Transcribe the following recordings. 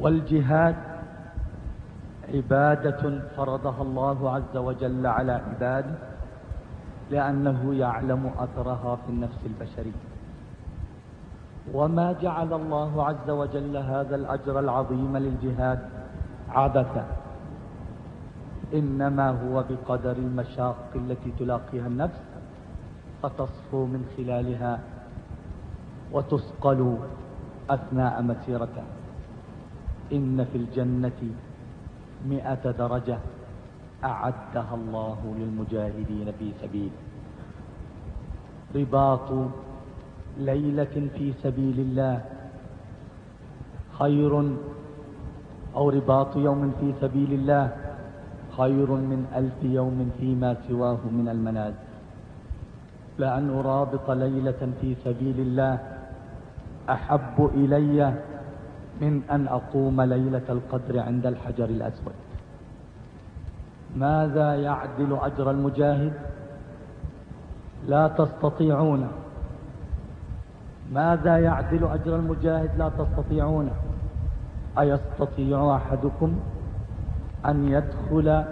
والجهاد عبادة فرضها الله عز وجل على عباده لأنه يعلم أثرها في النفس البشرية. وما جعل الله عز وجل هذا الأجر العظيم للجهاد عبثا إنما هو بقدر المشاق التي تلاقيها النفس فتصفو من خلالها وتثقل أثناء مسيرتها. إن في الجنة مئة درجة أعدها الله للمجاهدين في سبيله رباط ليلة في سبيل الله خير أو رباط يوم في سبيل الله خير من ألف يوم فيما سواه من المنازل لأن أرابط ليلة في سبيل الله أحب إلي من أن أقوم ليلة القدر عند الحجر الأسود. ماذا يعدل أجر المجاهد؟ لا تستطيعون. ماذا يعدل أجر المجاهد؟ لا تستطيعون. أيستطيع أحدكم أن يدخل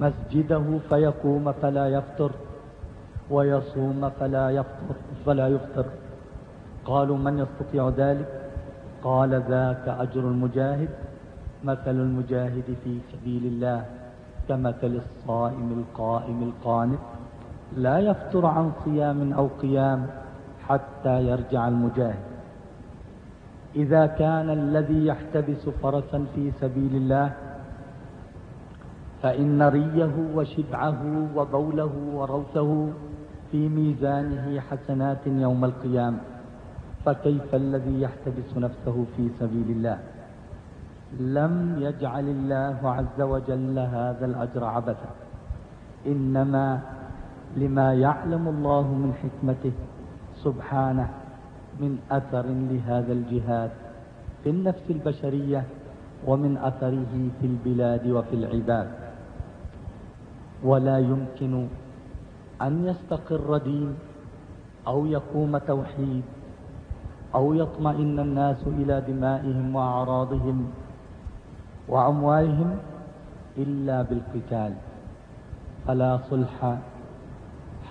مسجده فيقوم فلا يفطر ويصوم فلا يفطر فلا يفطر. قالوا من يستطيع ذلك؟ قال ذاك أجر المجاهد مثل المجاهد في سبيل الله كمثل الصائم القائم القانت لا يفتر عن صيام أو قيام حتى يرجع المجاهد. إذا كان الذي يحتبس فرسا في سبيل الله فإن ريه وشبعه وبوله وروثه في ميزانه حسنات يوم القيامة. فكيف الذي يحتبس نفسه في سبيل الله؟ لم يجعل الله عز وجل هذا الأجر عبثا. إنما لما يعلم الله من حكمته سبحانه من أثر لهذا الجهاد في النفس البشرية ومن أثره في البلاد وفي العباد. ولا يمكن أن يستقر دين أو يقوم توحيد أو يطمئن الناس إلى دمائهم وأعراضهم وأموالهم إلا بالقتال. فلا صلح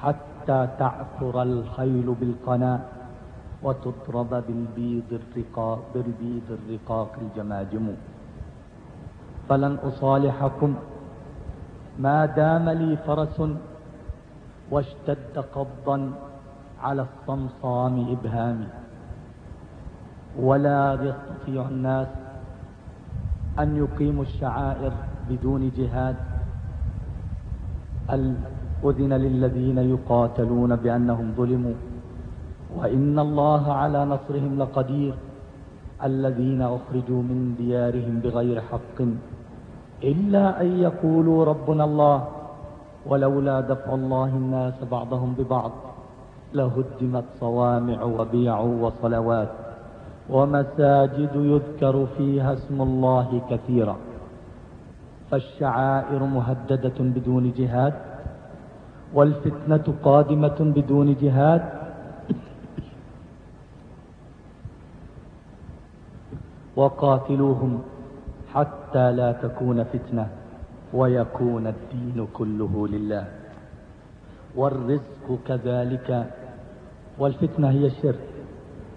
حتى تعثر الخيل بالقناة وتضرب بالبيض الرقاق بالبيض الرقاق الجماجم. فلن أصالحكم. ما دام لي فرس واشتد قبضا على الصمصام إبهامي. ولا يستطيع الناس أن يقيموا الشعائر بدون جهاد. أذن للذين يقاتلون بأنهم ظلموا؟ وإن الله على نصرهم لقدير. الذين أخرجوا من ديارهم بغير حق إلا أن يقولوا ربنا الله ولولا دفع الله الناس بعضهم ببعض لهدمت صوامع وبيع وصلوات. ومساجد يذكر فيها اسم الله كثيرا. فالشعائر مهددة بدون جهاد والفتنة قادمة بدون جهاد. وقاتلوهم حتى لا تكون فتنة ويكون الدين كله لله. والرزق كذلك والفتنة هي الشرك.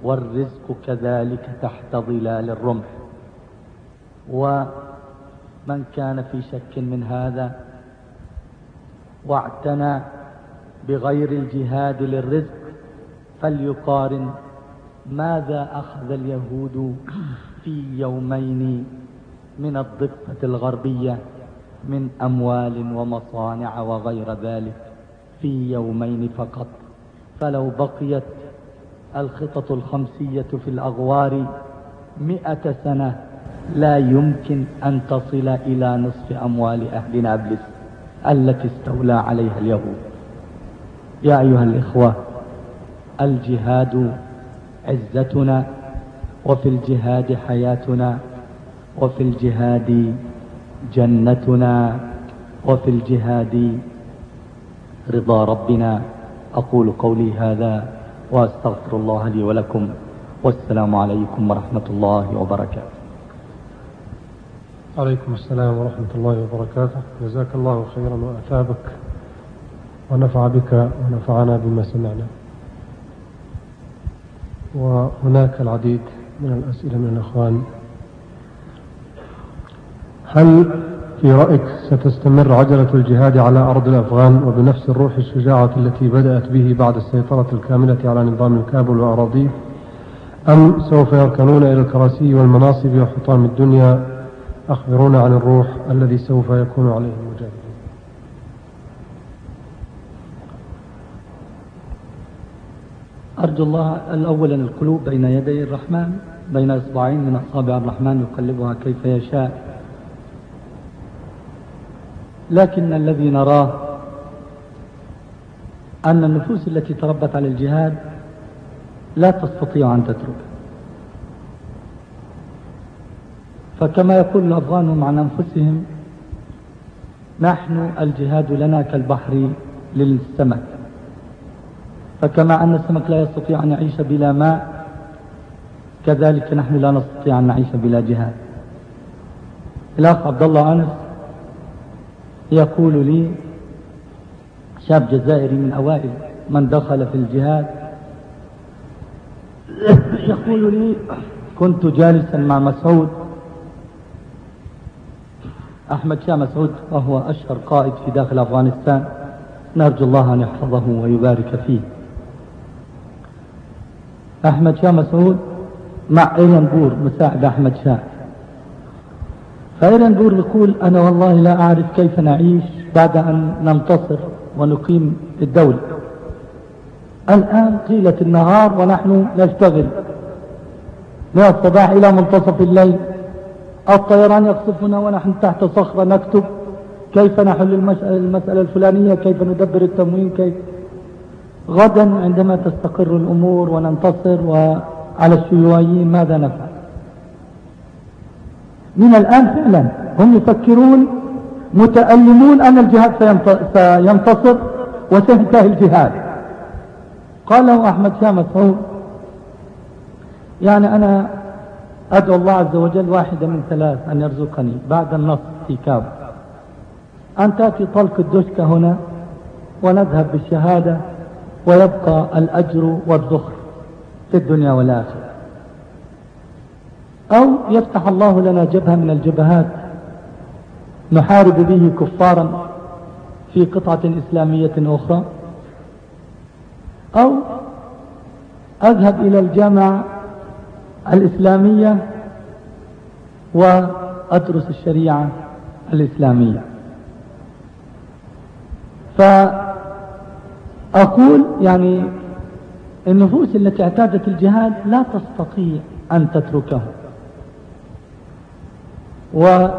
والرزق كذلك تحت ظلال الرمح. ومن كان في شك من هذا واعتنى بغير الجهاد للرزق فليقارن ماذا أخذ اليهود في يومين من الضفة الغربية من أموال ومصانع وغير ذلك في يومين فقط. فلو بقيت الخطط الخمسية في الأغوار مئة سنة لا يمكن أن تصل إلى نصف أموال أهل نابلس التي استولى عليها اليهود. يا أيها الإخوة الجهاد عزتنا وفي الجهاد حياتنا وفي الجهاد جنتنا وفي الجهاد رضا ربنا. أقول قولي هذا وأستغفر الله لي ولكم والسلام عليكم ورحمة الله وبركاته. عليكم السلام ورحمة الله وبركاته. جزاك الله خيرا وأثابك. ونفع بك ونفعنا بما سمعنا. وهناك العديد من الأسئلة من الأخوان. هل في رأيك ستستمر عجلة الجهاد على أرض الأفغان وبنفس الروح الشجاعة التي بدأت به بعد السيطرة الكاملة على نظام الكابل وأراضيه؟ أم سوف يركنون إلى الكراسي والمناصب وحطام الدنيا أخبرونا عن الروح الذي سوف يكون عليه المجاهدين أرجو الله الأول القلوب بين يدي الرحمن بين إصبعين من أصابع الرحمن يقلبها كيف يشاء. لكن الذي نراه أن النفوس التي تربت على الجهاد لا تستطيع أن تترك. فكما يقول الأفغان عن أنفسهم نحن الجهاد لنا كالبحر للسمك. فكما أن السمك لا يستطيع أن يعيش بلا ماء كذلك نحن لا نستطيع أن نعيش بلا جهاد. الأخ عبد الله أنس يقول لي شاب جزائري من أوائل من دخل في الجهاد. يقول لي كنت جالسا مع مسعود. أحمد شاه مسعود وهو أشهر قائد في داخل أفغانستان. نرجو الله أن يحفظه ويبارك فيه. أحمد شاه مسعود مع إيلان بور مساعد أحمد شاه. فإيلان بور يقول أنا والله لا أعرف كيف نعيش بعد أن ننتصر ونقيم الدولة. الآن طيلة النهار ونحن نشتغل. من الصباح إلى منتصف الليل. الطيران يقصفنا ونحن تحت صخرة نكتب كيف نحل المسألة الفلانية كيف ندبر التموين كيف. غدا عندما تستقر الأمور وننتصر وعلى الشيوعيين ماذا نفعل؟ من الآن فعلا. هم يفكرون متألمون أن الجهاد سينتصر وسينتهي الجهاد. قال له أحمد شاه مسعود يعني أنا أدعو الله عز وجل واحدة من ثلاث أن يرزقني بعد النص في كاب أن تأتي طلق الدشكة هنا ونذهب بالشهادة ويبقى الأجر والذخر في الدنيا والآخرة. أو يفتح الله لنا جبهة من الجبهات نحارب به كفارا في قطعة إسلامية أخرى أو أذهب إلى الجامعة الإسلامية وأدرس الشريعة الإسلامية. فأقول يعني النفوس التي اعتادت الجهاد لا تستطيع أن تتركه. وهم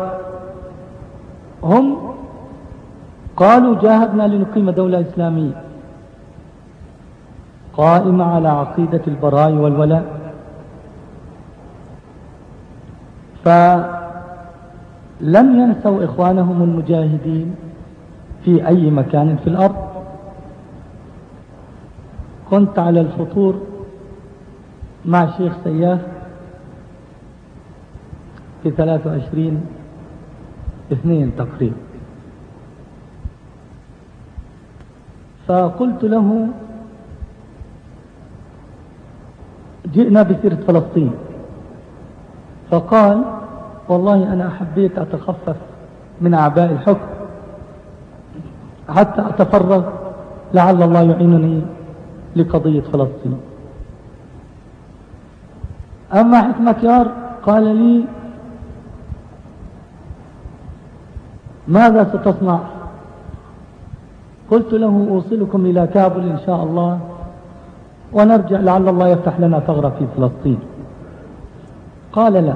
قالوا جاهدنا لنقيم دولة إسلامية قائمة على عقيدة البراء والولاء. فلم ينسوا إخوانهم المجاهدين في أي مكان في الأرض. كنت على الفطور مع شيخ سياف في 23 اثنين تقريبا. فقلت له جئنا بسيرة فلسطين. فقال والله أنا حبيت أتخفف من أعباء الحكم حتى أتفرغ لعل الله يعينني لقضية فلسطين. أما حكمة يار قال لي ماذا ستصنع؟ قلت له أوصلكم إلى كابل إن شاء الله ونرجع لعل الله يفتح لنا ثغرة في فلسطين. قال لا.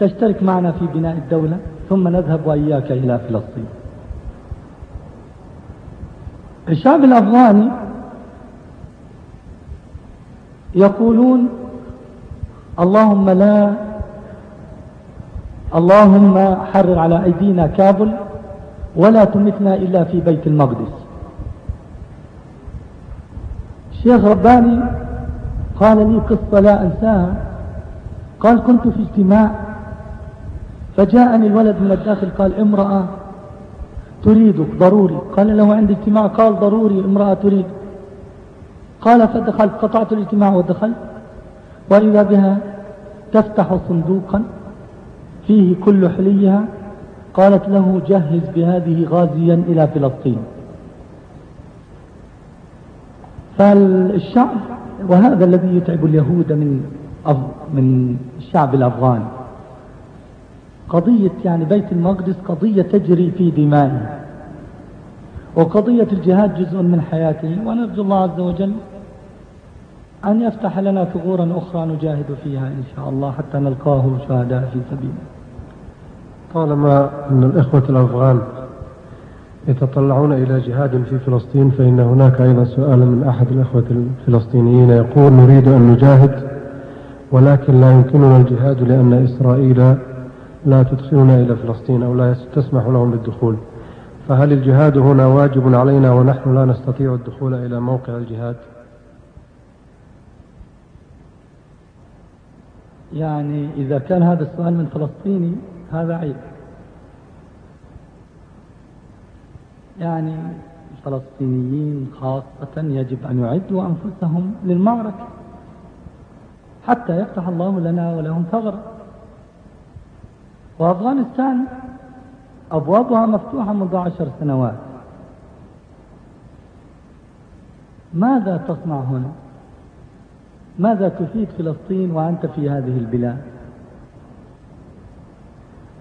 تشترك معنا في بناء الدولة ثم نذهب وإياك إلى فلسطين. الشعب الأفغاني يقولون اللهم لا اللهم حرر على أيدينا كابل ولا تمتنا إلا في بيت المقدس. الشيخ رباني قال لي قصة لا أنساها. قال كنت في اجتماع فجاءني الولد من الداخل قال امرأة تريدك ضروري. قال له عندي اجتماع؟ قال ضروري امرأة تريد. قال فدخلت قطعت الاجتماع ودخلت. وإذا بها تفتح صندوقا فيه كل حليها قالت له جهز بهذه غازيا إلى فلسطين. فالشعب وهذا الذي يتعب اليهود من من الشعب الأفغاني قضية يعني بيت المقدس قضية تجري في دمائه وقضية الجهاد جزء من حياته ونرجو الله عز وجل أن يفتح لنا ثغورا أخرى نجاهد فيها إن شاء الله حتى نلقاه شهداء في سبيله. طالما أن الإخوة الأفغان يتطلعون إلى جهاد في فلسطين فإن هناك أيضا سؤالا من أحد الإخوة الفلسطينيين يقول نريد أن نجاهد ولكن لا يمكننا الجهاد لأن إسرائيل لا تدخلنا إلى فلسطين أو لا تسمح لهم بالدخول. فهل الجهاد هنا واجب علينا ونحن لا نستطيع الدخول إلى موقع الجهاد؟ يعني إذا كان هذا السؤال من فلسطيني هذا عيب. يعني الفلسطينيين خاصة يجب أن يعدوا أنفسهم للمعركة حتى يفتح الله لنا ولهم ثغرة. وأفغانستان أبوابها مفتوحة منذ عشر سنوات. ماذا تصنع هنا؟ ماذا تفيد فلسطين وأنت في هذه البلاد؟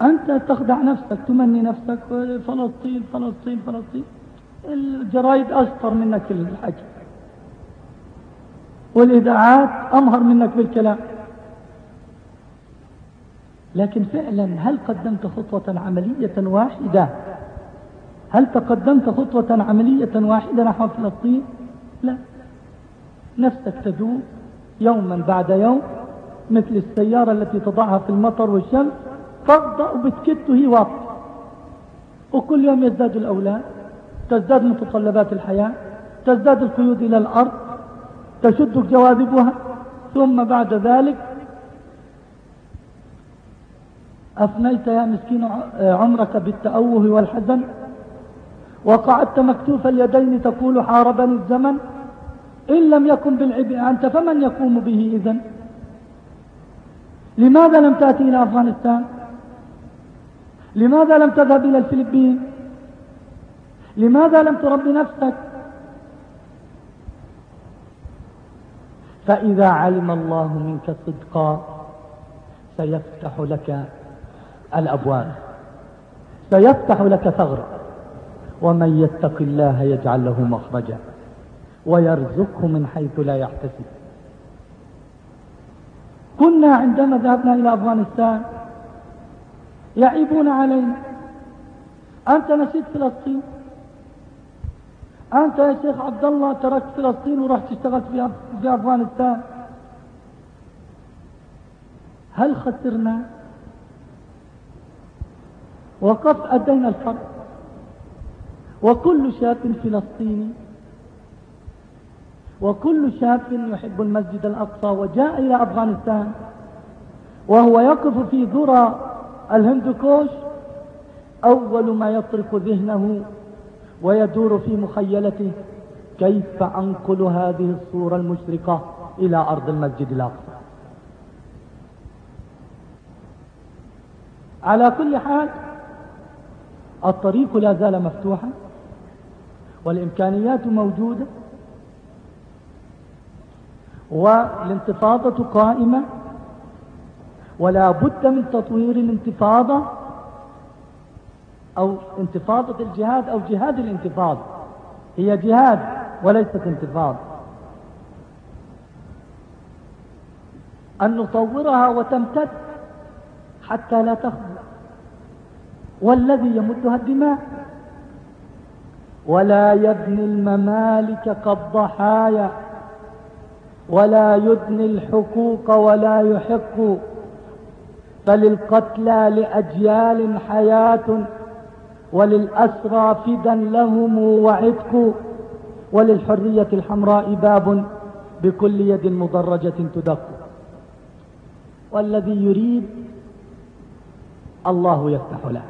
أنت تخدع نفسك تمني نفسك فلسطين فلسطين فلسطين. الجرايد أشطر منك الحكي والإذاعات أمهر منك بالكلام. لكن فعلا هل قدمت خطوة عملية واحدة؟ هل تقدمت خطوة عملية واحدة نحو فلسطين؟ لا. نفسك تدور يوما بعد يوم مثل السيارة التي تضعها في المطر والشمس تفضأ وبتكت وهي واقفة وكل يوم يزداد الأولاد تزداد متطلبات الحياة تزداد القيود إلى الأرض تشدك جواذبها ثم بعد ذلك أفنيت يا مسكين عمرك بالتأوه والحزن. وقعدت مكتوف اليدين تقول حاربني الزمن. إن لم يكن بالعبء أنت فمن يقوم به إذن؟ لماذا لم تأتي إلى أفغانستان؟ لماذا لم تذهب إلى الفلبين؟ لماذا لم تربي نفسك؟ فإذا علم الله منك صدقا سيفتح لك الأبواب سيفتح لك ثغرا ومن يتق الله يجعل له مخرجا ويرزقه من حيث لا يحتسب. كنا عندما ذهبنا إلى أفغانستان يعيبون علينا أنت نسيت فلسطين. أنت يا شيخ عبد الله تركت فلسطين ورحت اشتغلت في أفغانستان. هل خسرنا؟ وقف أدينا الفرق وكل شاب فلسطيني وكل شاب يحب المسجد الأقصى وجاء إلى أفغانستان وهو يقف في ذرى الهندوكوش أول ما يطرق ذهنه ويدور في مخيلته كيف أنقل هذه الصورة المشرقة إلى أرض المسجد الأقصى؟ على كل حال الطريق لا زال مفتوحا والإمكانيات موجودة والانتفاضة قائمة ولا بد من تطوير الانتفاضة أو انتفاضة الجهاد أو جهاد الانتفاضة هي جهاد وليست انتفاضة. أن نطورها وتمتد حتى لا تخبو والذي يمدها الدماء. ولا يبني الممالك كالضحايا. ولا يدني الحقوق ولا يحق فللقتلى لأجيال حياة وللأسرى فدا لهم وعتق وللحرية الحمراء باب بكل يد مضرجة تدق. والذي يريد الله يفتح له.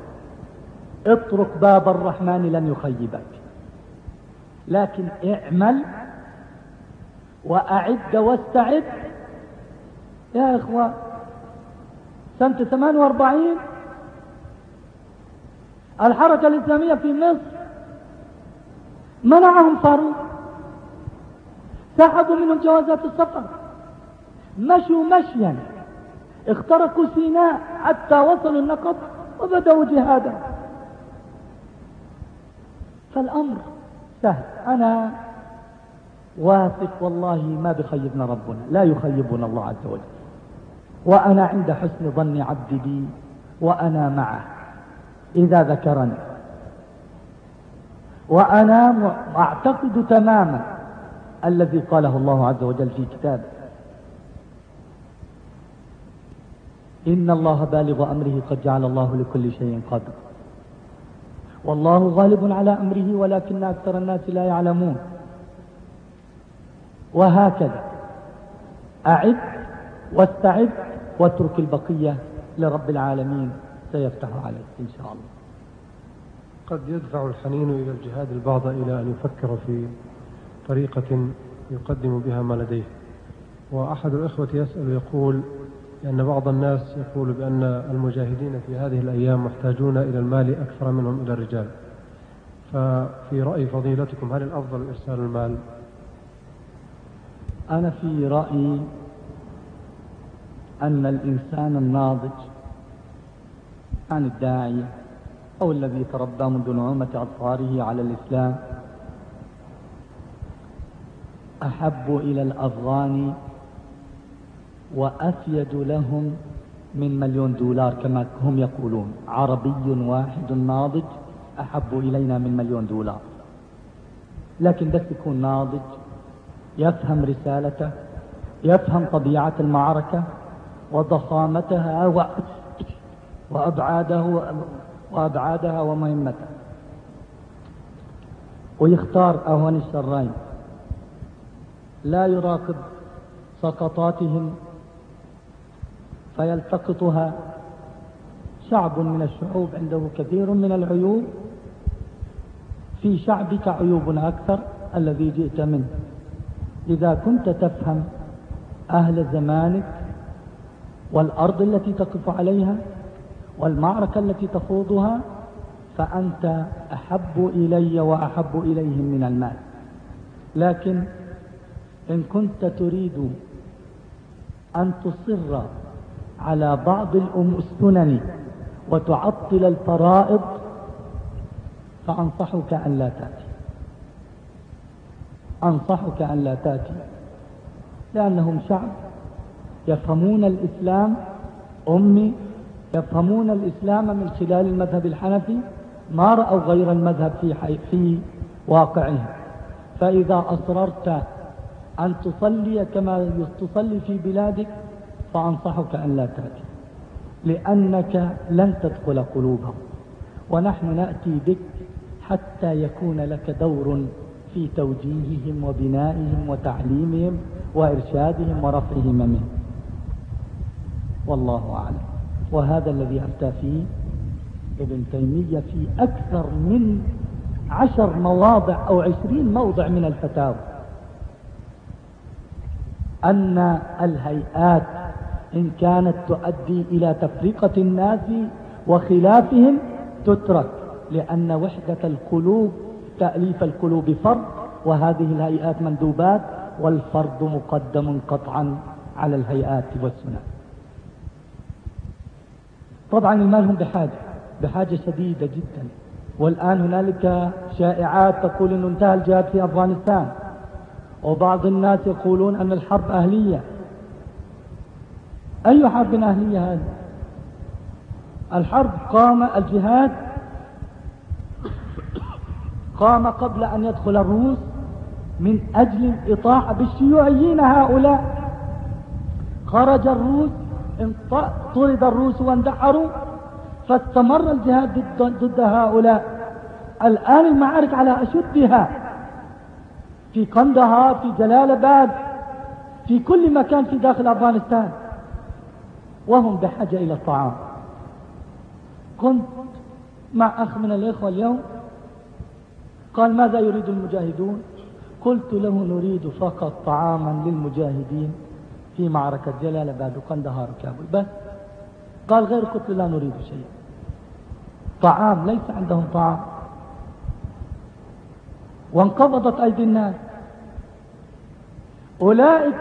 اطرق باب الرحمن لن يخيبك. لكن اعمل وأعد واستعد. يا إخوة سنة 48 الحركة الإسلامية في مصر منعهم فاروق. سحبوا منهم جوازات السفر. مشوا مشيا. اخترقوا سيناء حتى وصلوا النقب وبدأوا جهادا. فالأمر سهل. أنا واثق والله ما بخيبنا ربنا. لا يخيبنا الله عز وجل. وأنا عند حسن ظن عبدي بي وأنا معه إذا ذكرني. وأنا أعتقد تماما الذي قاله الله عز وجل في كتابه. إن الله بالغ أمره قد جعل الله لكل شيء قدر والله غالب على أمره ولكن أكثر الناس لا يعلمون. وهكذا. أعد واستعد واترك البقية لرب العالمين سيفتح عليك إن شاء الله. قد يدفع الحنين إلى الجهاد البعض إلى أن يفكر في طريقة يقدم بها ما لديه. وأحد الإخوة يسأل يقول لأن بعض الناس يقول بأن المجاهدين في هذه الأيام محتاجون إلى المال أكثر منهم إلى الرجال. ففي رأي فضيلتكم هل الأفضل إرسال المال؟ أنا في رأيي أن الإنسان الناضج عن الداعية أو الذي تربى منذ نعومة أظفاره على الإسلام أحب إلى الأفغان وأفيد لهم من مليون دولار كما هم يقولون. عربي واحد ناضج أحب إلينا من مليون دولار. لكن بس يكون ناضج يفهم رسالته يفهم طبيعة المعركة وضخامتها وأبعاده وأبعادها ومهمتها. ويختار أهون الشرين. لا يراقب سقطاتهم فيلتقطها. شعب من الشعوب عنده كثير من العيوب. في شعبك عيوب أكثر الذي جئت منه. إذا كنت تفهم أهل زمانك والأرض التي تقف عليها والمعركة التي تخوضها فأنت أحب إلي وأحب إليهم من المال. لكن إن كنت تريد أن تصر على بعض السنن وتعطل الفرائض فأنصحك أن لا تأتي. أنصحك أن لا تأتي. لأنهم شعب يفهمون الإسلام أمي يفهمون الإسلام من خلال المذهب الحنفي ما رأوا غير المذهب في, في واقعهم. فإذا أصررت أن تصلي كما تصلي في بلادك فأنصحك أن لا تأتي لأنك لن تدخل قلوبهم. ونحن نأتي بك حتى يكون لك دور في توجيههم وبنائهم وتعليمهم وإرشادهم ورفع هممهم والله أعلم. وهذا الذي أفتى فيه ابن تيمية في أكثر من عشر مواضع أو عشرين موضع من الفتاوى أن الهيئات إن كانت تؤدي إلى تفرقة الناس وخلافهم تترك لأن وحدة القلوب تأليف القلوب فرض وهذه الهيئات مندوبات والفرض مقدم قطعا على الهيئات والسنن طبعا المال هم بحاجة بحاجة شديدة جدا. والآن هنالك شائعات تقول أنه انتهى الجهاد في أفغانستان. وبعض الناس يقولون أن الحرب أهلية. أي حرب أهلية هذه؟ الحرب قام الجهاد قام قبل أن يدخل الروس من أجل الإطاحة بالشيوعيين هؤلاء. خرج الروس طرد الروس واندحروا فاستمر الجهاد ضد, هؤلاء. الآن المعارك على أشدها. في قندهار في جلال آباد في كل مكان في داخل أفغانستان. وهم بحاجة إلى الطعام. كنت مع أخ من الإخوة اليوم. قال ماذا يريد المجاهدون؟ قلت له نريد فقط طعاما للمجاهدين. في معركة جلال بعد قندهار كابل. بس قال غير قلت لا نريد شيء طعام ليس عندهم طعام. وانقبضت أيدي الناس. أولئك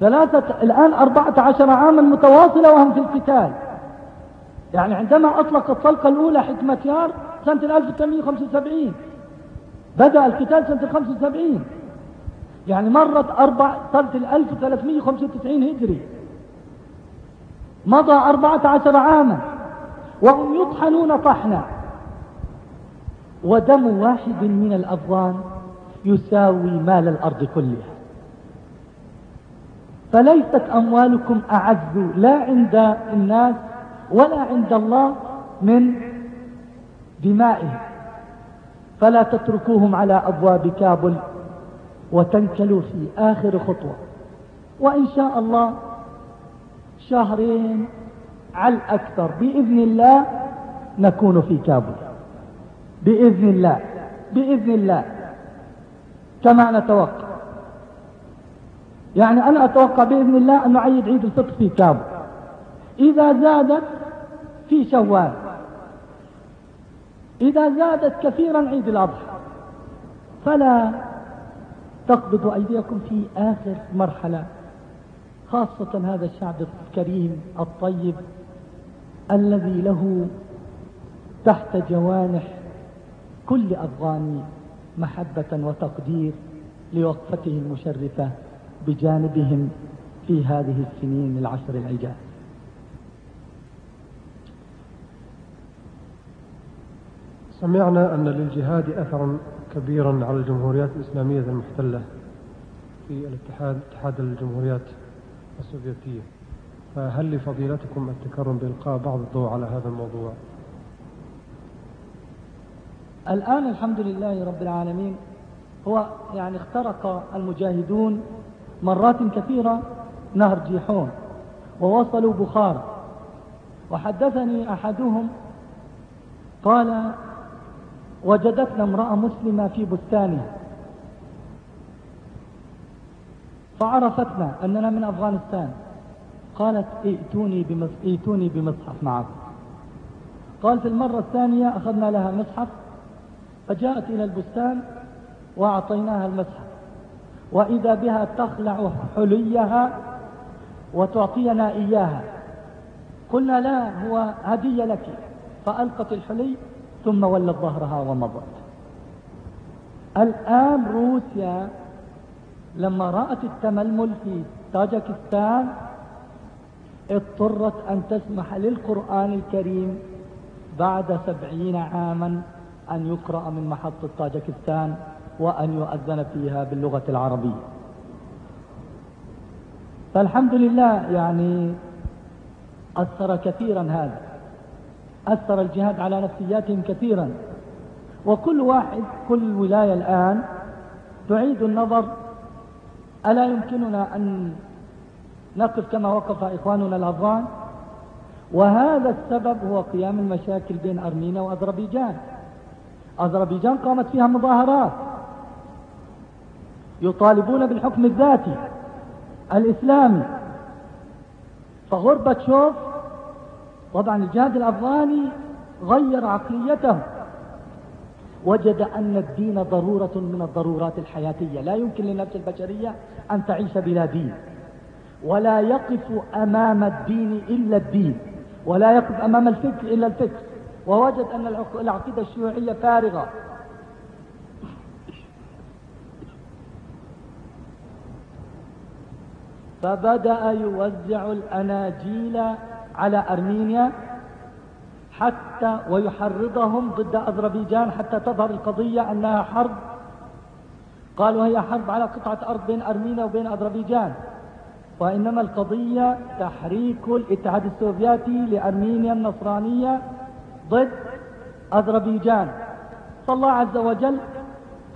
ثلاثة الآن أربعة عشر عاما متواصلة وهم في القتال. يعني عندما أطلق الطلقة الأولى حكمة يار سنة 1875 بدأ القتال سنة 75 يعني مرت أربع سنة 1395 هجري. مضى أربعة عشر عاما وهم يطحنون طحنا. ودم واحد من الأفغان يساوي مال الأرض كلها. فليست أموالكم أعز لا عند الناس ولا عند الله من دمائهم. فلا تتركوهم على أبواب كابل. وتنكلوا في آخر خطوة. وإن شاء الله شهرين على الأكثر بإذن الله نكون في كابل بإذن الله بإذن الله كما نتوقع. يعني أنا أتوقع بإذن الله أن نعيد عيد الفطر في كابل إذا زادت في شوال إذا زادت كثيرا عيد الأضحى. فلا تقبضوا أيديكم في آخر مرحلة خاصة هذا الشعب الكريم الطيب الذي له تحت جوانح كل أفغاني محبة وتقدير لوقفته المشرفة بجانبهم في هذه السنين العشر العجاز. سمعنا أن للجهاد أثرا كبيرا على الجمهوريات الإسلامية المحتلة في الاتحاد اتحاد الجمهوريات السوفيتية. فهل لفضيلتكم التكرم بإلقاء بعض الضوء على هذا الموضوع؟ الآن الحمد لله رب العالمين هو يعني اخترق المجاهدون مرات كثيرة نهر جيحون ووصلوا بخارى وحدثني أحدهم قال وجدتنا امرأة مسلمة في بستانها فعرفتنا أننا من أفغانستان. قالت ائتوني بمصحف, ائتوني بمصحف معكم قال في المرة الثانية أخذنا لها مصحف فجاءت إلى البستان وأعطيناها المصحف. وإذا بها تخلع حليها وتعطينا إياها. قلنا لا هو هدية لك. فألقت الحلي ثم ولت ظهرها ومضت. الآن روسيا لما رأت التململ في طاجكستان اضطرت أن تسمح للقرآن الكريم بعد سبعين عاما أن يقرأ من محطة طاجكستان وأن يؤذن فيها باللغة العربية. فالحمد لله يعني أثر كثيرا هذا. أثر الجهاد على نفسياتهم كثيرا. وكل واحد كل ولاية الآن تعيد النظر ألا يمكننا أن نقف كما وقف إخواننا الأفغان؟ وهذا السبب هو قيام المشاكل بين أرمينيا وأذربيجان. أذربيجان قامت فيها مظاهرات يطالبون بالحكم الذاتي الإسلامي. فغربتشوف طبعا الجهاد الأفغاني غير عقليته. وجد أن الدين ضرورة من الضرورات الحياتية. لا يمكن للنفس البشرية أن تعيش بلا دين. ولا يقف أمام الدين إلا الدين. ولا يقف أمام الفكر إلا الفكر. ووجد أن العقيدة الشيوعية فارغة. فبدأ يوزع الأناجيل على أرمينيا حتى ويحرضهم ضد أذربيجان حتى تظهر القضية أنها حرب. قالوا هي حرب على قطعة أرض بين أرمينيا وبين أذربيجان وإنما القضية تحريك الاتحاد السوفيتي لأرمينيا النصرانية ضد أذربيجان. فالله عز وجل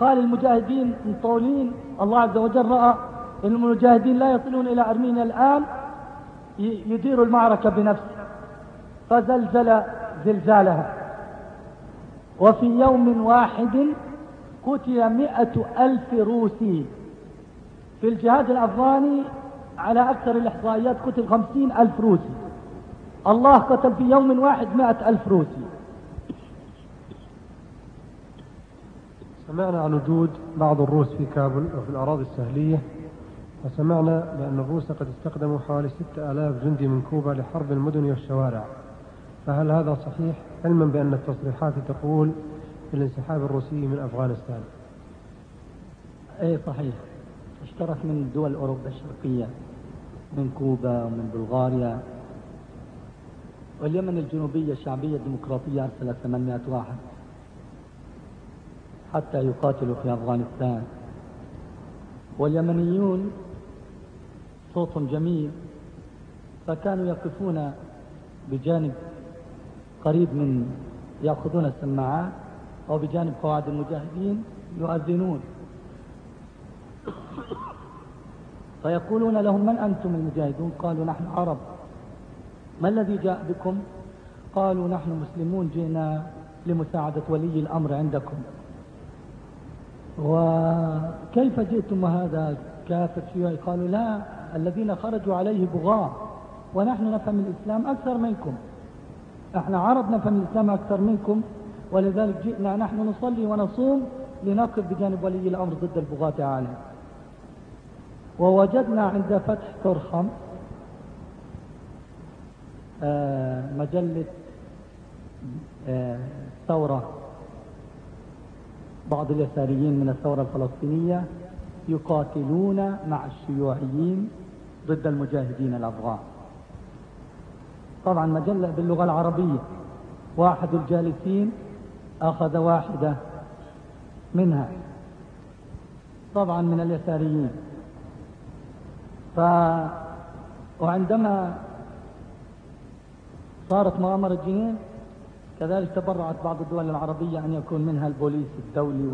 قال المجاهدين مطولين الله عز وجل رأى المجاهدين لا يصلون إلى أرمينيا الآن يديروا المعركة بنفسه. فزلزل زلزالها وفي يوم واحد قتل مئة ألف روسي. في الجهاد الأفغاني على أكثر الإحصائيات قتل خمسين ألف روسي. الله قتل في يوم واحد مئة ألف روسي. سمعنا عن وجود بعض الروس في كابل وفي الأراضي السهلية. وسمعنا بأن الروس قد استخدموا حوالي ستة آلاف جندي من كوبا لحرب المدن والشوارع. فهل هذا صحيح؟ علما بأن التصريحات تقول بالانسحاب الروسي من أفغانستان. إيه صحيح. اشترك من دول أوروبا الشرقية من كوبا ومن بلغاريا. واليمن الجنوبية الشعبية الديمقراطية أرسلت 800 واحد حتى يقاتلوا في أفغانستان. واليمنيون صوتهم جميل فكانوا يقفون بجانب قريب من يأخذون السماعات أو بجانب قواعد المجاهدين يؤذنون. فيقولون لهم من أنتم المجاهدون؟ قالوا نحن عرب. ما الذي جاء بكم؟ قالوا نحن مسلمون جئنا لمساعدة ولي الأمر عندكم. وكيف جئتم؟ هذا كافر شيوعي. قالوا لا الذين خرجوا عليه بغاة. ونحن نفهم الإسلام أكثر منكم. إحنا عرب نفهم الإسلام أكثر منكم. ولذلك جئنا نحن نصلي ونصوم لنقف بجانب ولي الأمر ضد البغاة عليه ووجدنا عند فتح ترخم آه، مجلة آه، ثورة بعض اليساريين من الثورة الفلسطينية يقاتلون مع الشيوعيين ضد المجاهدين الأفغان طبعا مجلة باللغة العربية. واحد الجالسين أخذ واحدة منها. طبعا من اليساريين. ف وعندما صارت مؤامرة جنين كذلك تبرعت بعض الدول العربية أن يكون منها البوليس الدولي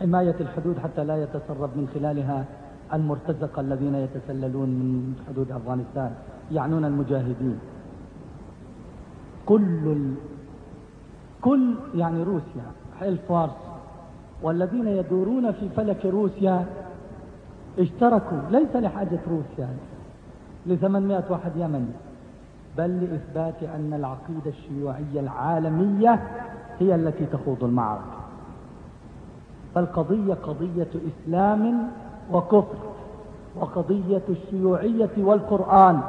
وحماية الحدود حتى لا يتسرب من خلالها المرتزقة الذين يتسللون من حدود أفغانستان يعنون المجاهدين. كل ال... كل يعني روسيا حلف فارس والذين يدورون في فلك روسيا اشتركوا. ليس لحاجة روسيا ل 800 واحد يمني بل لإثبات أن العقيدة الشيوعية العالمية هي التي تخوض المعركة. فالقضية قضية إسلام وكفر وقضية الشيوعية والقرآن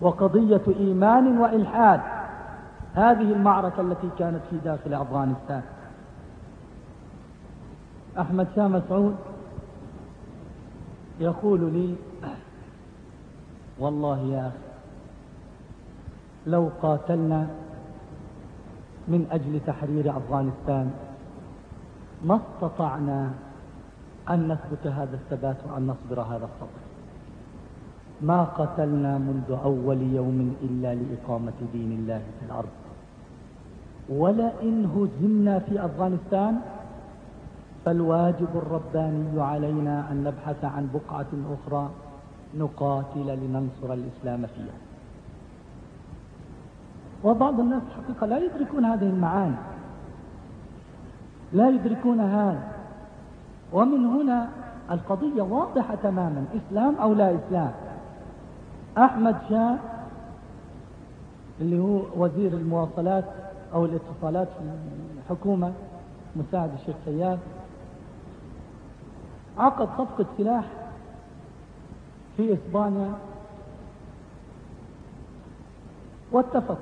وقضية إيمان وإلحاد. هذه المعركة التي كانت في داخل أفغانستان. أحمد شاه مسعود يقول لي والله يا أخي لو قاتلنا من أجل تحرير أفغانستان ما استطعنا أن نثبت هذا الثبات وأن نصبر هذا الصبر. ما قتلنا منذ أول يوم إلا لإقامة دين الله في الأرض. ولئن هزمنا في أفغانستان فالواجب الرباني علينا أن نبحث عن بقعة أخرى نقاتل لننصر الإسلام فيها. وبعض الناس حقيقة لا يدركون هذه المعاني. لا يدركون هذا. ومن هنا القضية واضحة تماما إسلام أو لا إسلام. أحمد شاه اللي هو وزير المواصلات أو الاتصالات في الحكومة مساعد الشيخ سياد عقد صفقة سلاح في إسبانيا. واتفق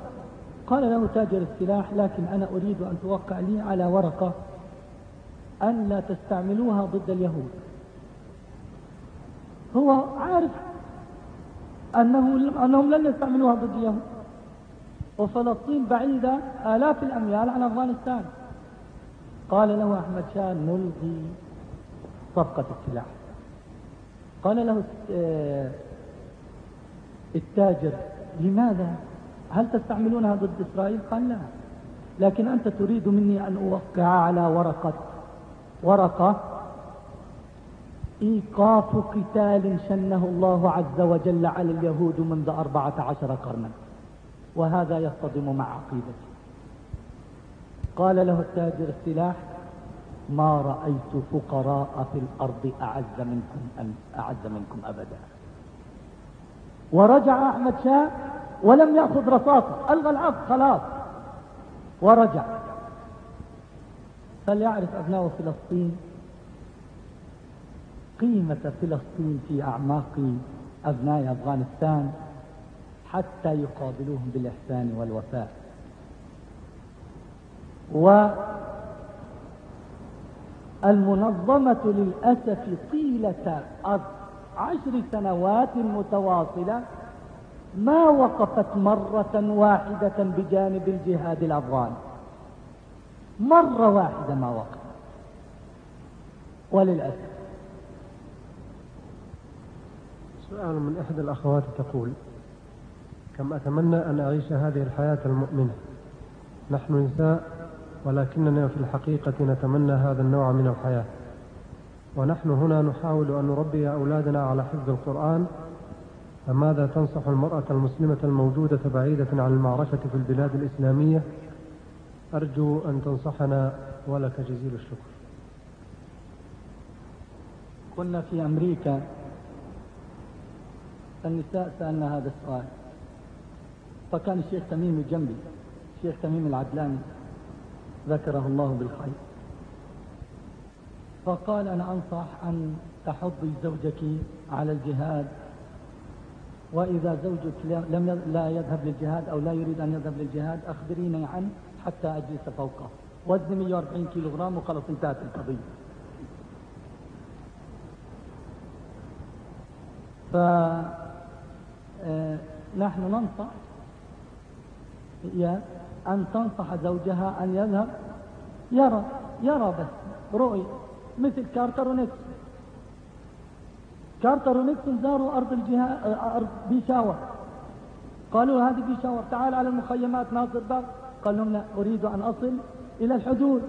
قال له تاجر السلاح لكن أنا أريد أن توقع لي على ورقة أن لا تستعملوها ضد اليهود. هو عارف أنه أنهم لن يستعملوها ضد اليهود. وفلسطين بعيدة آلاف الأميال عن أفغانستان. قال له أحمد شاه نلغي صفقة السلاح. قال له آه، التاجر لماذا؟ هل تستعملونها ضد إسرائيل؟ قال لا لكن أنت تريد مني أن أوقع على ورقة ورقة إيقاف قتال شنه الله عز وجل على اليهود منذ أربعة عشر قرنا. وهذا يصطدم مع عقيدته. قال له التاجر السلاح ما رأيت فقراء في الأرض أعز منكم أعز منكم أبدا. ورجع أحمد شاه ولم يأخذ رصاصة. ألغى العقد خلاص. ورجع. فليعرف أبناء فلسطين قيمة فلسطين في أعماق أبناء أفغانستان حتى يقابلوهم بالإحسان والوفاء؟ والمنظمة للأسف طيلة عشر سنوات متواصلة ما وقفت مرة واحدة بجانب الجهاد الأفغاني. مرة واحدة ما وقف. وللأسف. سؤال من إحدى الأخوات تقول كم أتمنى أن أعيش هذه الحياة المؤمنة؟ نحن نساء ولكننا في الحقيقة نتمنى هذا النوع من الحياة. ونحن هنا نحاول أن نربي أولادنا على حفظ القرآن. فماذا تنصح المرأة المسلمة الموجودة بعيدة عن المعركة في البلاد الإسلامية؟ أرجو أن تنصحنا ولك جزيل الشكر. كنا في أمريكا النساء سألنا هذا السؤال. فكان الشيخ تميم جنبي الشيخ تميم العدلاني ذكره الله بالخير. فقال أنا أنصح أن تحضي زوجك على الجهاد وإذا زوجك لم لا يذهب للجهاد أو لا يريد أن يذهب للجهاد أخبريني عنه حتى أجلس فوقه. وزني 140 كيلو وخلص انتهت القضية. فنحن آه، ننصح هي أن تنصح زوجها أن يذهب. يرى يرى بس رؤية. مثل كارتر ونيكسون. كارتر ونيكسون زاروا أرض الجهاد أرض بيشاور. قالوا هذه بيشاور. تعال على المخيمات ناصر باب قال لهم لا أريد أن أصل إلى الحدود.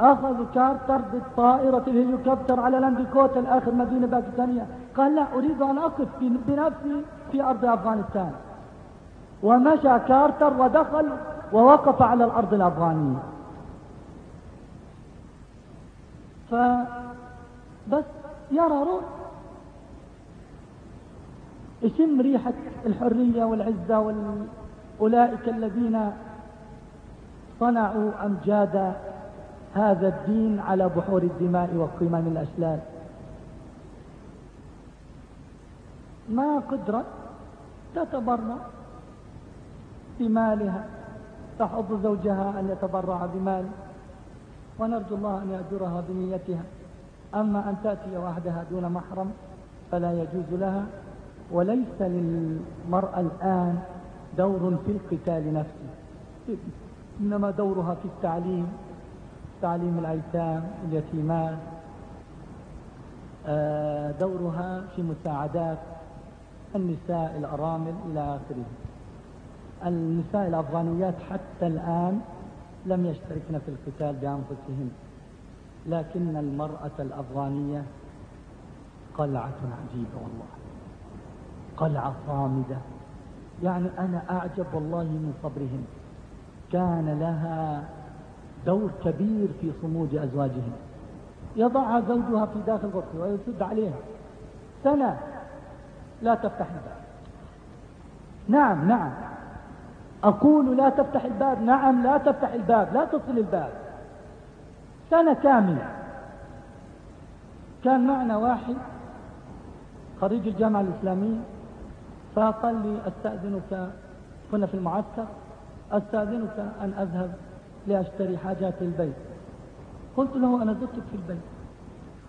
أخذوا كارتر بالطائرة الهليكوبتر على لانديكوتا الآخر مدينة باكستانية. قال لا أريد أن أقف بنفسي في أرض أفغانستان. ومشى كارتر ودخل ووقف على الأرض الأفغانية. فبس يرى روح. يشم ريحة الحرية والعزة وأولئك الذين صنعوا أمجاد هذا الدين على بحور الدماء وقمم الأشلال. ما قدرت تتبرع بمالها تحض زوجها أن يتبرع بماله ونرجو الله أن يأجرها بنيتها. أما أن تأتي وحدها دون محرم فلا يجوز لها وليس للمرأة الآن دور في القتال نفسه. إنما دورها في التعليم تعليم الأيتام اليتيمات. آه، دورها في مساعدات النساء الأرامل إلى آخره. النساء الأفغانيات حتى الآن لم يشتركن في القتال بأنفسهن لكن المرأة الأفغانية قلعة عجيبة والله. قلعة صامدة. يعني أنا أعجب والله من صبرهن كان لها دور كبير في صمود أزواجهن. يضعها زوجها في داخل غرفة ويسد عليها. سنة لا تفتح الباب. نعم نعم. أقول لا تفتح الباب. نعم لا تفتح الباب. لا تصل الباب. سنة كاملة. كان معنا واحد خريج الجامعة الإسلامية فقال لي أستأذنك كنا في المعسكر. أستأذنك أن أذهب لأشتري حاجات البيت. قلت له أنا زرتك في البيت.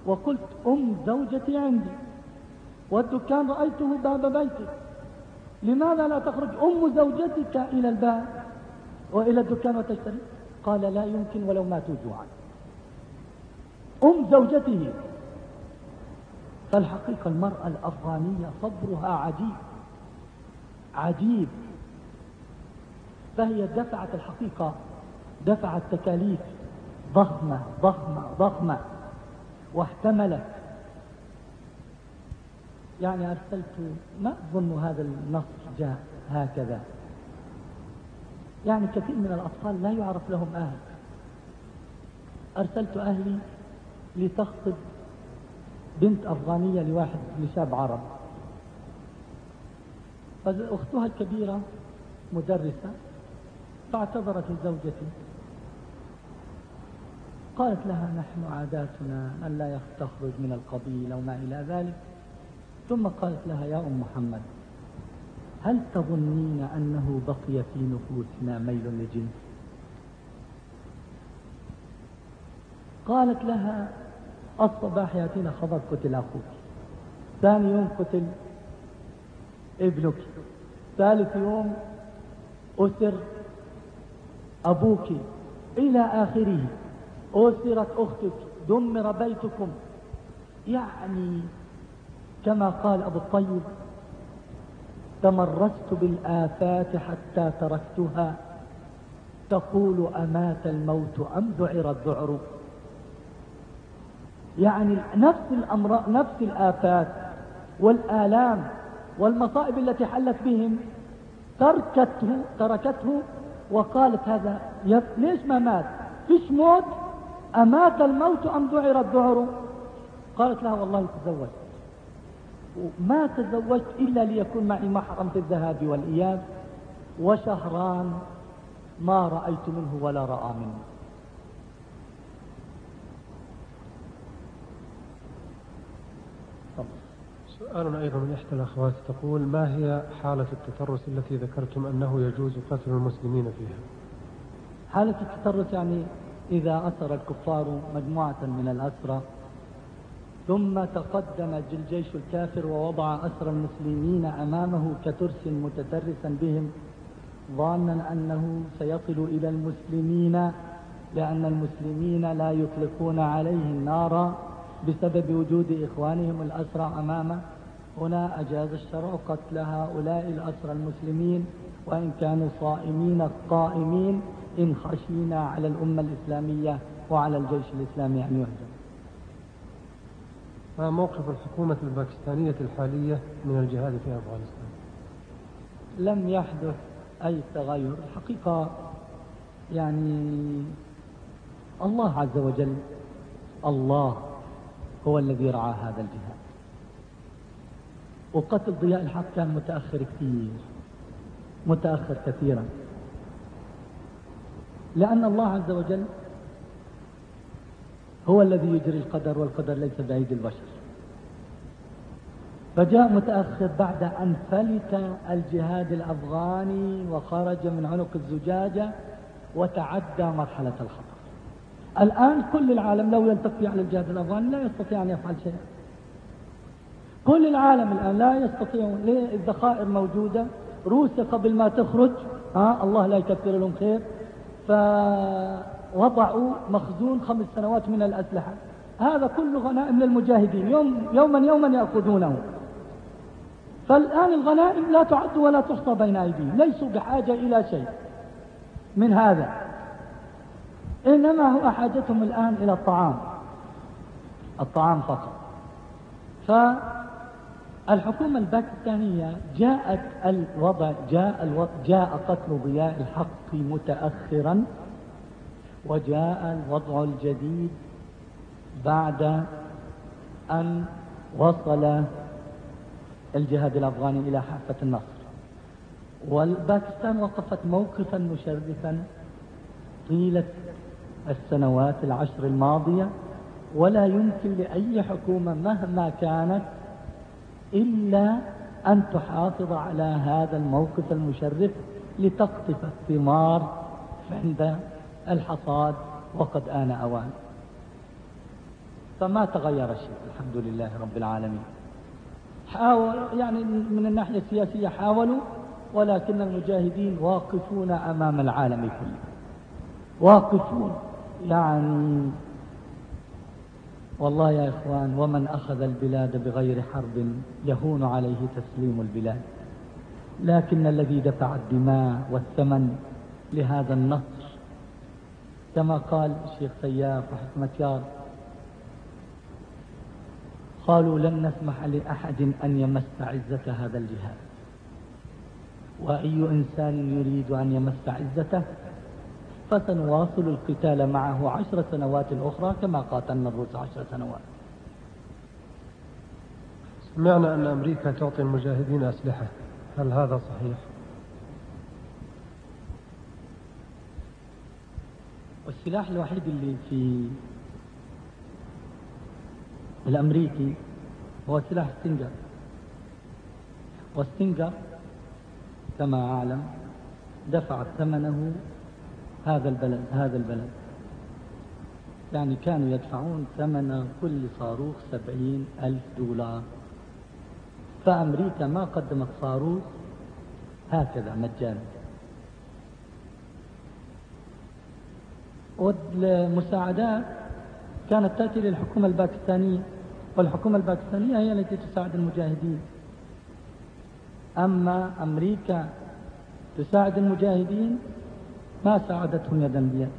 وقلت أم زوجتي عندي. والدكان رأيته باب بيتك. لماذا لا تخرج أم زوجتك إلى الباب وإلى الدكان وتشتري؟ قال لا يمكن ولو ماتوا جوعا. أم زوجته. فالحقيقة المرأة الأفغانية صبرها عجيب. عجيب. فهي دفعت الحقيقة دفعت تكاليف ضخمة ضخمة ضخمة واحتملت. يعني أرسلت ما أظن هذا النص جاء هكذا. يعني كثير من الأطفال لا يعرف لهم أهل أرسلت أهلي لتخطب بنت أفغانية لواحد لشاب عرب. فأختها الكبيرة مدرسة. فاعتذرت لزوجتي قالت لها نحن عاداتنا أن لا تخرج من القبيلة وما إلى ذلك. ثم قالت لها يا أم محمد هل تظنين أنه بقي في نفوسنا ميل لجنس قالت لها الصباح يأتينا خبر قتل أخوك ثاني يوم قتل ابنك ثالث يوم أسر أبوك إلى آخره. أسرت أختك دمر بيتكم يعني كما قال أبو الطيب تمرست بالآفات حتى تركتها. تقول أمات الموت أم ذعر الذعر. يعني نفس الأمراض نفس الآفات والآلام والمصائب التي حلت بهم تركته تركته وقالت هذا ليش ما مات؟ فيش موت؟ أمات الموت أم ذعر الذعر قالت لها والله تزوجت. ما تزوجت إلا ليكون معي محرم في الذهاب والإياب وشهران ما رأيت منه ولا رأى منه. سؤال أيضا من إحدى الأخوات تقول ما هي حالة التترس التي ذكرتم أنه يجوز قتل المسلمين فيها؟ حالة التترس يعني إذا أسر الكفار مجموعة من الأسرى ثم تقدم الجيش الكافر ووضع أسر المسلمين أمامه كترس متترسا بهم ظانا أنه سيصل إلى المسلمين لأن المسلمين لا يطلقون عليه النار بسبب وجود إخوانهم الأسرى أمامه هنا أجاز الشرع قتل هؤلاء الأسرى المسلمين وإن كانوا صائمين القائمين إن خشينا على الأمة الإسلامية وعلى الجيش الإسلامي أن يهجم. ما موقف الحكومة الباكستانية الحالية من الجهاد في أفغانستان؟ لم يحدث أي تغير. الحقيقة يعني الله عز وجل الله هو الذي رعى هذا الجهاد. وقتل ضياء الحق كان متأخر كثير متأخر كثيرا. لأن الله عز وجل هو الذي يجري القدر والقدر ليس بأيدي البشر. فجاء متأخر بعد أن فلت الجهاد الأفغاني وخرج من عنق الزجاجة وتعدى مرحلة الخطر الآن كل العالم لو يلتقي على الجهاد الأفغاني لا يستطيع أن يفعل شيئا. كل العالم الآن لا يستطيع الذخائر موجودة روسيا قبل ما تخرج ها الله لا يكثر لهم خير. فوضعوا مخزون خمس سنوات من الأسلحة. هذا كله غنائم للمجاهدين يوم يوما يوما يأخذونه. فالآن الغنائم لا تعد ولا تحصى بين أيديهم ليسوا بحاجة إلى شيء من هذا. إنما هو حاجتهم الآن إلى الطعام. الطعام فقط. فالحكومة الباكستانية جاءت الوضع جاء الوضع جاء قتل ضياء الحق متأخرا وجاء الوضع الجديد بعد أن وصل الجهاد الأفغاني إلى حافة النصر. والباكستان وقفت موقفا مشرفا طيلة السنوات العشر الماضية ولا يمكن لأي حكومة مهما كانت إلا أن تحافظ على هذا الموقف المشرف لتقطف الثمار عند الحصاد وقد آن أوان. فما تغير شيء الحمد لله رب العالمين. حاول يعني من الناحية السياسية حاولوا ولكن المجاهدين واقفون أمام العالم كله. واقفون. يعني والله يا إخوان ومن أخذ البلاد بغير حرب يهون عليه تسليم البلاد. لكن الذي دفع الدماء والثمن لهذا النصر كما قال الشيخ سياف وحكمة يار قالوا لن نسمح لأحد أن يمس عزة هذا الجهاد. وأي إنسان يريد أن يمس عزته فسنواصل القتال معه عشر سنوات أخرى كما قاتلنا الروس عشر سنوات. سمعنا أن أمريكا تعطي المجاهدين أسلحة. هل هذا صحيح؟ والسلاح الوحيد اللي في الأمريكي هو سلاح ستينجر. والستينجر كما أعلم دفع ثمنه هذا البلد هذا البلد. يعني كانوا يدفعون ثمن كل صاروخ سبعين ألف دولار. فأمريكا ما قدمت صاروخ هكذا مجانا. والمساعدات كانت تأتي للحكومة الباكستانية والحكومة الباكستانية هي التي تساعد المجاهدين. أما أمريكا تساعد المجاهدين ما ساعدتهم يدا بيد.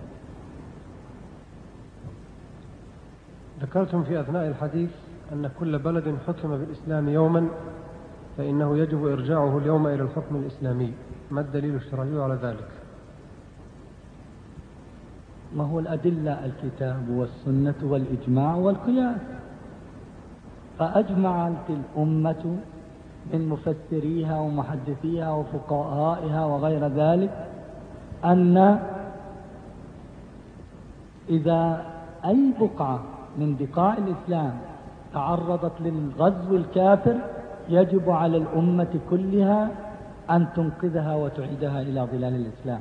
ذكرتم في أثناء الحديث أن كل بلد حكم بالإسلام يوما فإنه يجب إرجاعه اليوم إلى الحكم الإسلامي. ما الدليل الشرعي على ذلك؟ ما هو الأدلة؟ الكتاب والسنة والإجماع والقياس. فأجمعت الأمة من مفسريها ومحدثيها وفقهائها وغير ذلك أن إذا أي بقعة من بقاع الإسلام تعرضت للغزو الكافر يجب على الأمة كلها أن تنقذها وتعيدها إلى ظلال الإسلام.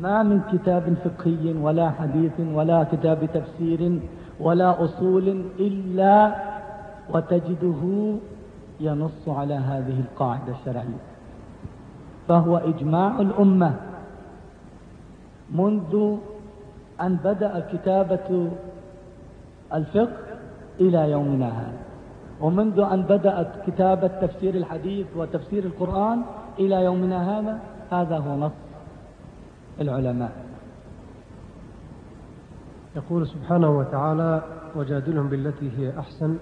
ما من كتاب فقهي ولا حديث ولا كتاب تفسير ولا أصول إلا وتجده ينص على هذه القاعدة الشرعية. فهو إجماع الأمة. منذ أن بدأ كتابة الفقه إلى يومنا هذا. ومنذ أن بدأت كتابة تفسير الحديث وتفسير القرآن إلى يومنا هذا هذا هو نص العلماء. يقول سبحانه وتعالى وجادلهم بالتي هي أحسن.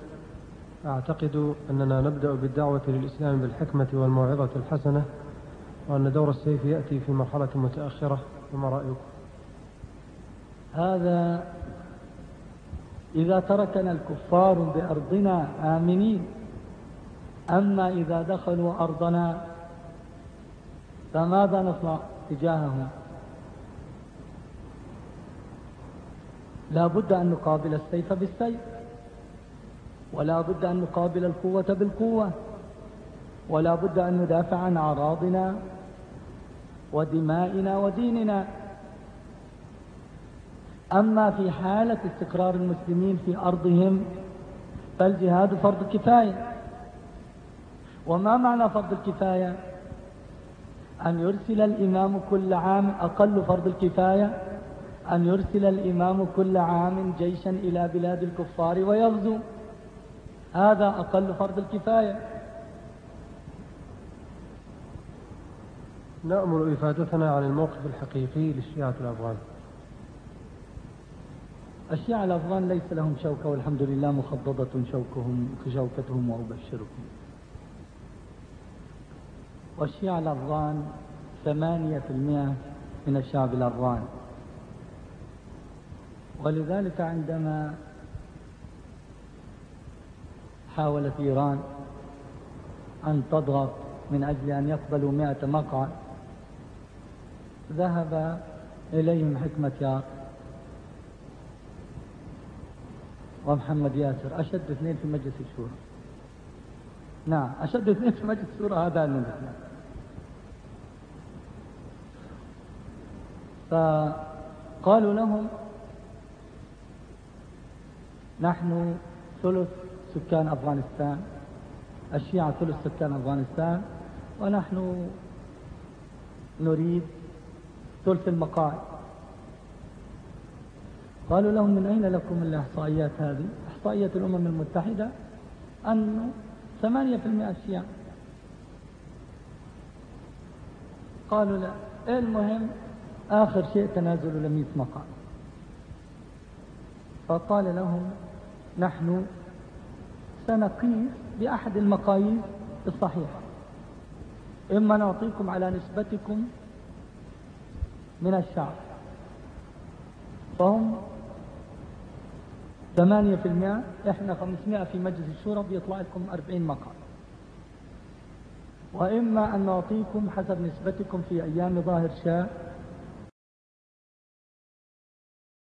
أعتقد أننا نبدأ بالدعوة للإسلام بالحكمة والموعظة الحسنة. وأن دور السيف يأتي في مرحلة متأخرة وما رأيكم؟ هذا إذا تركنا الكفار بأرضنا آمنين. أما إذا دخلوا أرضنا فماذا نصنع تجاههم؟ لا بد أن نقابل السيف بالسيف ولا بد أن نقابل القوة بالقوة ولا بد أن ندافع عن أعراضنا ودمائنا وديننا. أما في حالة استقرار المسلمين في أرضهم فالجهاد فرض كفاية. وما معنى فرض الكفاية؟ أن يرسل الإمام كل عام أقل فرض الكفاية أن يرسل الإمام كل عام جيشا إلى بلاد الكفار ويغزو. هذا أقل فرض الكفاية. نأمل إفادتنا عن الموقف الحقيقي للشيعة الأفغان. الشيعة الأفغان ليس لهم شوكة والحمد لله مخضضة شوكهم شوكتهم وأبشركم. والشيعة الأفغان ثمانية في المئة من الشعب الأفغان. ولذلك عندما حاولت إيران أن تضغط من أجل أن يقبلوا مئة مقعد ذهب إليهم حكمة يار. ومحمد ياسر أشد اثنين في مجلس الشورى. نعم أشد اثنين في مجلس الشورى هذا الاثنين فقالوا لهم نحن ثلث سكان أفغانستان الشيعة ثلث سكان أفغانستان ونحن نريد ثلث المقاعد. قالوا لهم من أين لكم الإحصائيات هذه؟ إحصائية الأمم المتحدة أنه ثمانية في المئة الشيعة قالوا لا. المهم؟ آخر شيء تنازلوا لمئة مقعد فقال لهم نحن سنقيس بأحد المقاييس الصحيحة. إما نعطيكم على نسبتكم من الشعب فهم ثمانية في المئة إحنا خمسمائة في مجلس الشورى بيطلع لكم أربعين مقام وإما أن نعطيكم حسب نسبتكم في أيام ظاهر شاء